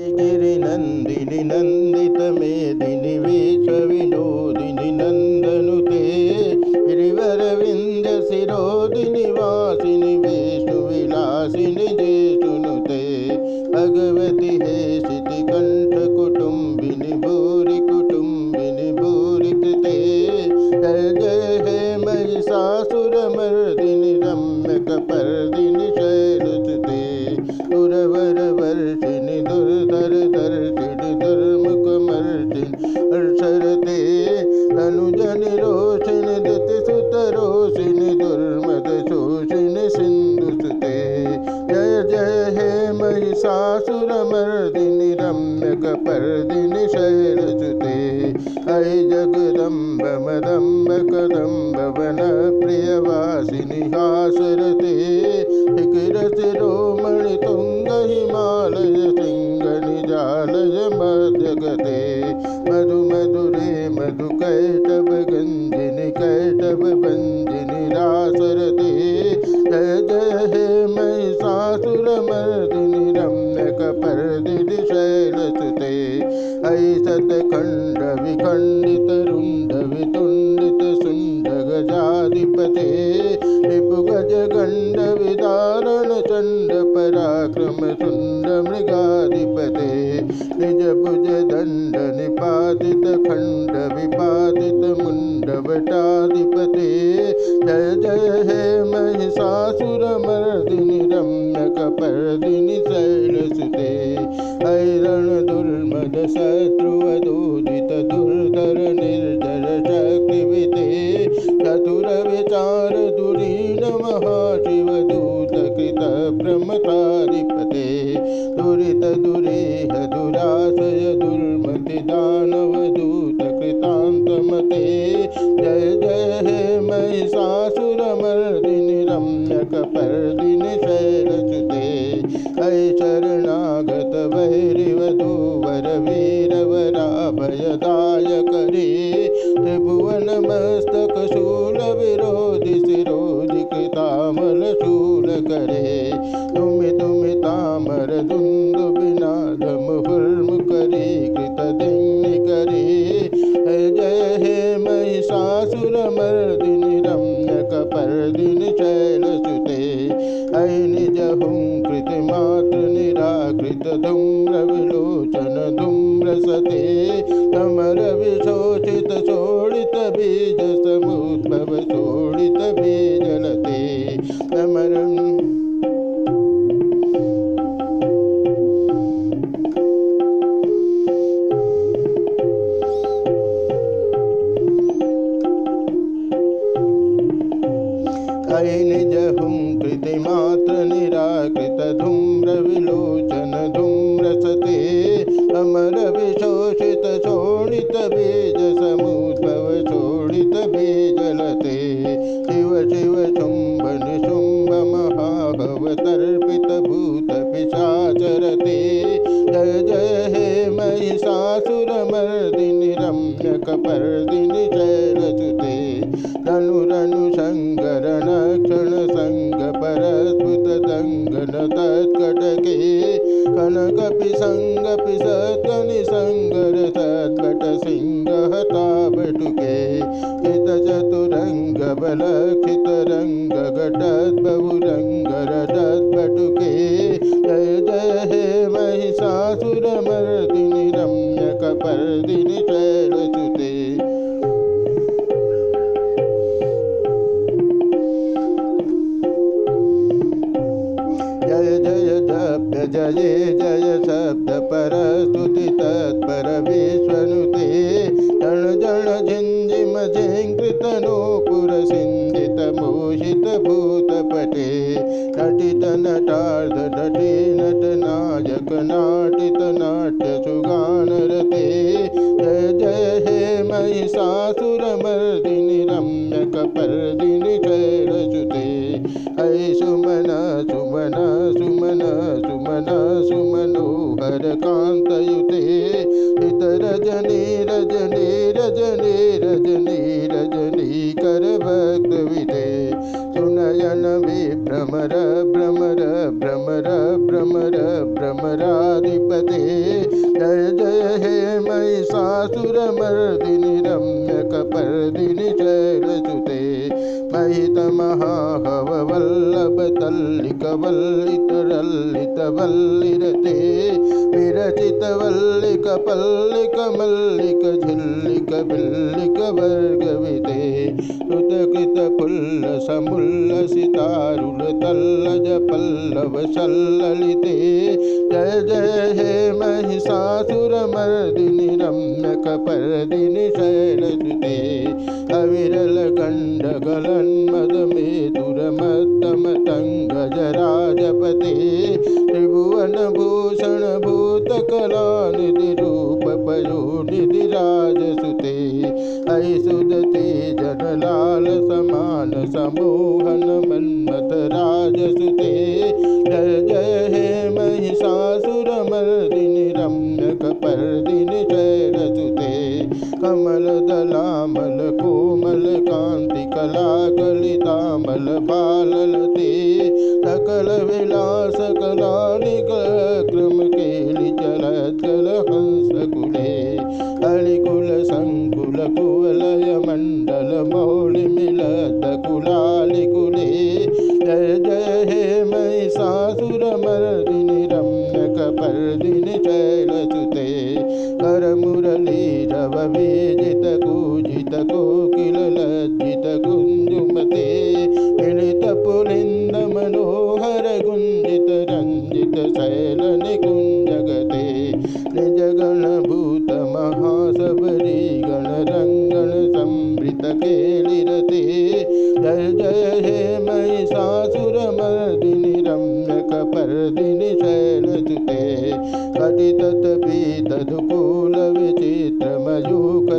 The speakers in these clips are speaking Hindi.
గిరి నందిని నందిత మేదిని వే दुतिसुतरोषिणि सिंधु सुते जय जय हे महिषासुरमर्दिनि रम्यकपर्दिनि शैलसुते हय जगदम्ब मदम्ब कदम्ब वन प्रियवासिनि शिखिरशिरोमणि सतखण्ड विखण्डित रुण्ड वितुण्डित सुण्ड गजाधिपते रिपुगज गण्ड विदारण चण्ड पराक्रम सुण्ड मृगाधिपते निज भुज दण्ड निपातित खण्ड विपातित मुण्ड वटाधिपते जय जय हे महिषासुर महिषासुरमर्दिनि रम्यकपर्दिनि शैलसुते शरणागत वैरिवधूवर मस्तक शूल विरोधि सिरोधिक कृतामल शूलकरे तुमि बीज समुद्भव शोणित बीजलते। शिव शिव शुम्भ निशुम्भ महाभव तर्पित भूत पिशाचरते। जय जय हे महिषासुर महिषासुरमर्दिनि रम्यकपर्दिनि शैलसुते रनु रनु शङ्कर क्षण सङ्ग परस्फुत दङ्गन तत्कटके कनकपि सङ्गपि सत्कनि सङ्गर सत्कट सिंहता बटुके हित चतुरङ्ग बलक्षित जय जय शब्द पर स्तुति तत्पर विश्वनुते जन जन झिंझिम झिंकृत नूपुर सिंधित मोषित भूतपटे। नटित नटार्ध नटे नट नायक नाटित नाट्य सुगानरते जय जय हे महिषासुरमर्दिनि रम्यकपर्दिनि शैलसुते ऐ सुमन सुमन सुमन सुमन सुमनोहर कान्तयुते हित रजनी रजनी रजनी रजनी रजनी कर भक्त विदे सुनयन विभ्र भ्रमर भ्रमर भ्रमर भ्रमर, भ्रमराधिपते। जय जय, हे महिषासुरमर्दिनि रम्य कपर्दिनि शैलसुते महितमहाहववल्लभतल्लिकवल्लितरल्लितवल्लिरते विरचितवल्लिकपल्लिकमल्लिक झिल्लिक बिल्लिक वर्गविते श्रुतकृतपुल्लसमुल्लसितारुलतल्लज पल्लव सल्ललिते जय जय हे महिषासुरमर्दिनि रम्यकपर्दिनि शैलसुते अविरल भूषण भूत भूतकलानिधिरूपपयोनिधिराजसुते कमलदलामल कोमल कांति कला कलितामल बालल बाललते सकल विलास केलि हंस कुले हरिकुल संकुल कुवलय मंडल, मौलि मिलत विजित कूजित कोकिल लज्जित कुञ्जुमते मिलित पुलिन्द मनोहर गुञ्जित रञ्जित शैल निकुञ्जगते निजगणभूत महासबरी गणरङ्गण संवृत केलिरते। जय जय हे महिषासुरमर्दिनि रम्यकपर्दिनि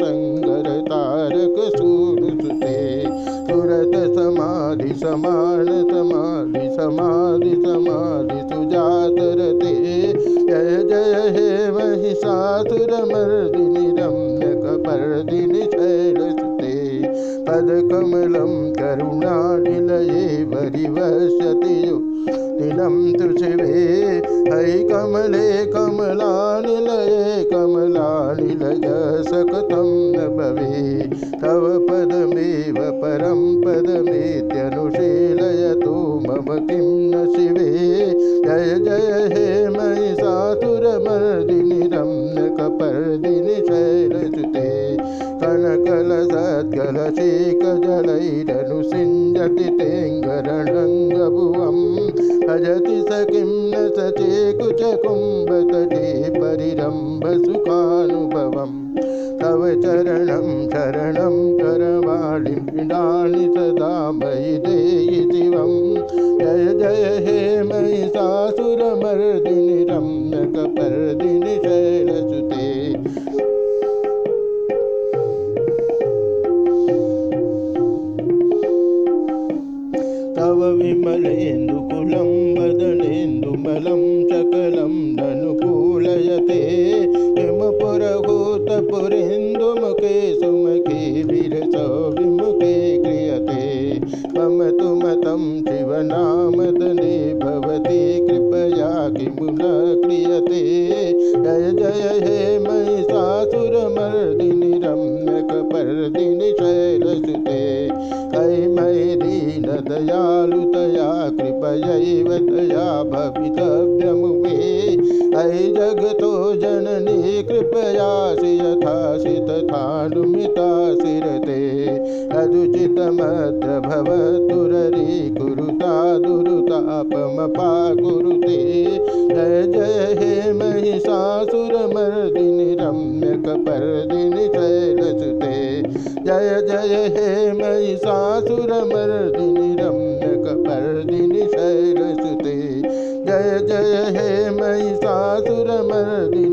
संगर तारक सूरसुते सुरत समाधि समान, समाधि समाधि समाधि सुजात रते जय जय, हे महिषासुर मर्दिनी रम्यकपर्दिनि शैलसुते पदकमलं करुणानिलये वरिवस्यति यो। दिनं तु शिवे कमला कमले कमलानिलये कमलानिलय सकतं न भवे तव पदमेव परं पदमेत्यनुशीलयतु मम किं कनकलसत्कलशेखजलैरनुसिञ्जति तेङ्गरणङ्गभुवं भजति स किं न सचे कुचकुम्भतटे परिरम्भसुखानुभवम् तव चरणं शरणं करवाणि पीडानि सदा मयि देयि शिवं। जय जय हे महिषासुरमर्दिनि रम्यकपर्दिनि शैलसुते तव विमलेन्दुकुलं वदनेन्दुमलं सकलं ननुकूलयते हिमपुरहूतपुरेन्दुमुखे सुमुखे विरसो विमुखे क्रियते। मम तु मतं शिवनामदने अयि जगतो जननी, कृपया कृपयासि यथासि तथानुमितासिरते यदुचितमत्र भवतुररी कुरुता दुरुतापमपाकुरुते जय जय हे महिषासुरमर्दिनि रम्यकपर्दिनि शैलसुते जय जय हे मयि सासुर मर्दिनि रम्य शैलसुते